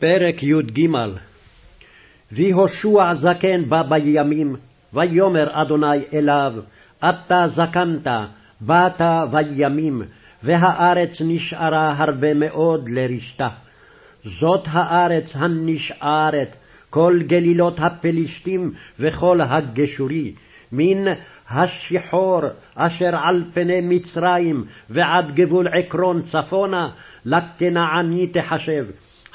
פרק י"ג ויהושע זקן בא בימים, ויאמר אדוני אליו, אתה זקנת, באת בימים, והארץ נשארה הרבה מאוד לרשתה. זאת הארץ הנשארת, כל גלילות הפלישתים וכל הגשורי, מן השיחור אשר על פני מצרים ועד גבול עקרון צפונה, לכנעני תחשב.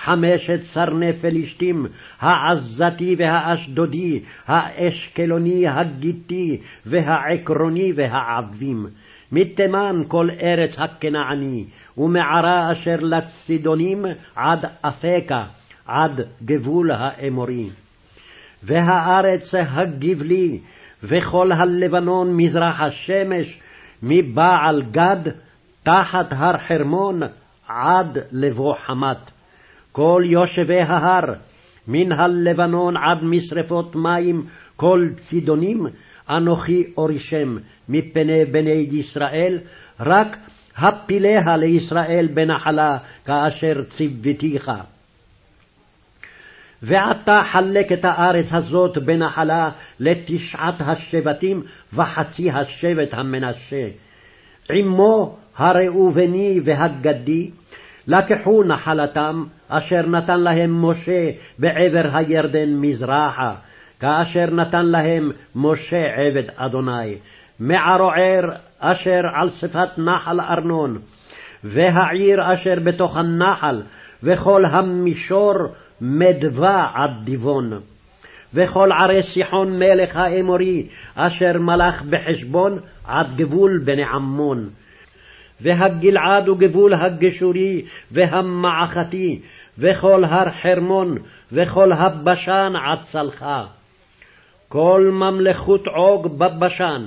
חמשת סרני פלישתים, העזתי והאשדודי, האשקלוני, הגיתי, והעקרוני והעבים. מתימן כל ארץ הכנעני, ומערה אשר לצידונים עד אפקה, עד גבול האמורי. והארץ הגבלי, וכל הלבנון מזרח השמש, מבעל גד, תחת הר חרמון, עד לבוא חמת. כל יושבי ההר, מן הלבנון עד משרפות מים, כל צידונים, אנוכי אורישם מפני בני ישראל, רק הפיליה לישראל בנחלה, כאשר ציוותיך. ועתה חלק את הארץ הזאת בנחלה לתשעת השבטים וחצי השבט המנשה. עמו הראובני והגדי, לקחו נחלתם, אשר נתן להם משה בעבר הירדן מזרחה, כאשר נתן להם משה עבד אדוני, מערוער אשר על שפת נחל ארנון, והעיר אשר בתוך הנחל, וכל המישור מדווה עד דיבון. וכל ערי סיחון מלך האמורי, אשר מלך בחשבון עד גבול בני עמון. והגלעד וגבול הגשורי והמעכתי, וכל הר חרמון, וכל הבשן עד צלחה. כל ממלכות עוג בבשן,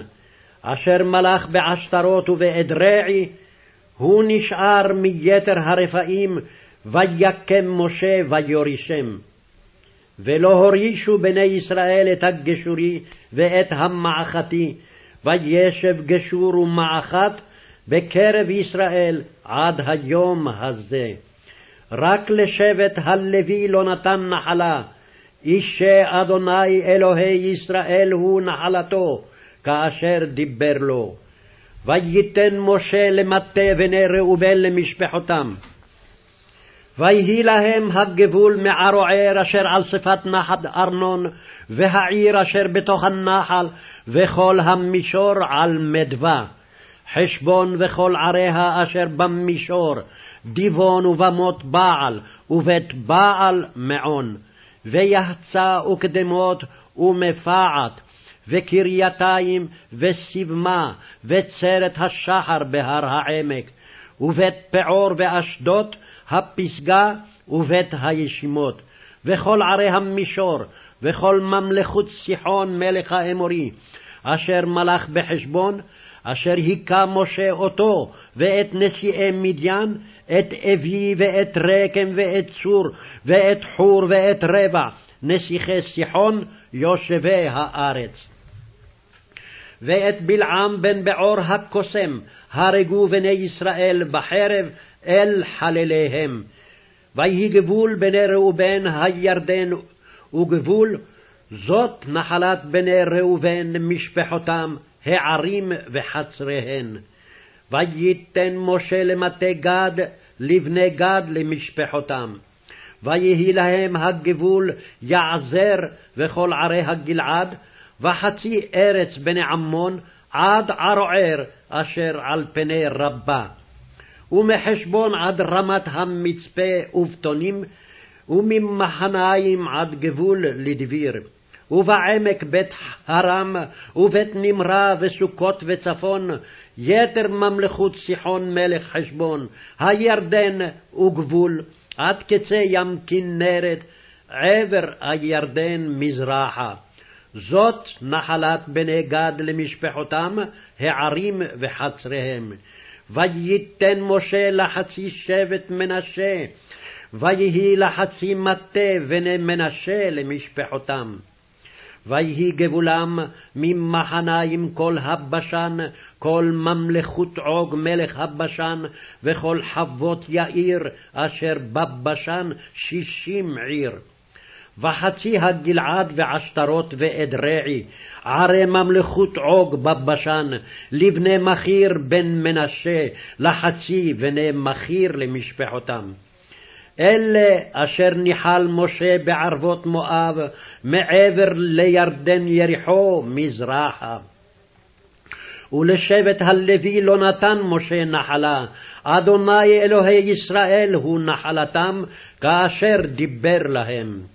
אשר מלך בעשתרות ובאדרעי, הוא נשאר מיתר הרפאים, ויקם משה ויורישם. ולא הורישו בני ישראל את הגשורי ואת המעכתי, וישב גשור ומעכת בקרב ישראל עד היום הזה. רק לשבט הלוי לא נתן נחלה, אישי אדוני אלוהי ישראל הוא נחלתו, כאשר דיבר לו. וייתן משה למטה בני ראובן למשפחותם. ויהי להם הגבול מערוער אשר על שפת נחל ארנון, והעיר אשר בתוך הנחל, וכל המישור על מדווה. חשבון וכל עריה אשר במישור, דיבון ובמות בעל, ובית בעל מעון, ויחצה וקדמות ומפעת, וקרייתיים וסבמה, וצרת השחר בהר העמק, ובית פעור ואשדות, הפסגה ובית הישימות, וכל ערי המישור, וכל ממלכות סיחון מלך האמורי, אשר מלך בחשבון, אשר היכה משה אותו, ואת נשיאי מדיין, את אבי ואת רקם ואת צור, ואת חור ואת רבע, נסיכי סיחון, יושבי הארץ. ואת בלעם בן בעור הקוסם, הרגו בני ישראל בחרב אל חלליהם. ויהי גבול בני ראובן הירדן וגבול, זאת נחלת בני ראובן משפחותם, הערים וחצריהן. וייתן משה למטה גד, לבני גד למשפחותם. ויהי להם הגבול יעזר וכל ערי הגלעד, וחצי ארץ בני עמון עד ערוער אשר על פני רבה. ומחשבון עד רמת המצפה ובטונים, וממחניים עד גבול לדביר. ובעמק בית הרם, ובית נמרה, וסוכות וצפון, יתר ממלכות סיחון מלך חשבון, הירדן וגבול, עד קצה ים כנרת, עבר הירדן מזרחה. זאת נחלת בני גד למשפחותם, הערים וחצריהם. וייתן משה לחצי שבט מנשה, ויהי לחצי מטה בני מנשה למשפחותם. ויהי גבולם ממחניים כל הבשן, כל ממלכות עוג מלך הבשן, וכל חוות יאיר אשר בבשן שישים עיר. וחצי הגלעד ועשתרות ואדרעי, ערי ממלכות עוג בבשן, לבני מכיר בן מנשה, לחצי בני מכיר למשפחותם. אלה אשר ניחל משה בערבות מואב, מעבר לירדן יריחו מזרחה. ולשבט הלוי לא נתן משה נחלה, אדוני אלוהי ישראל הוא נחלתם, כאשר דיבר להם.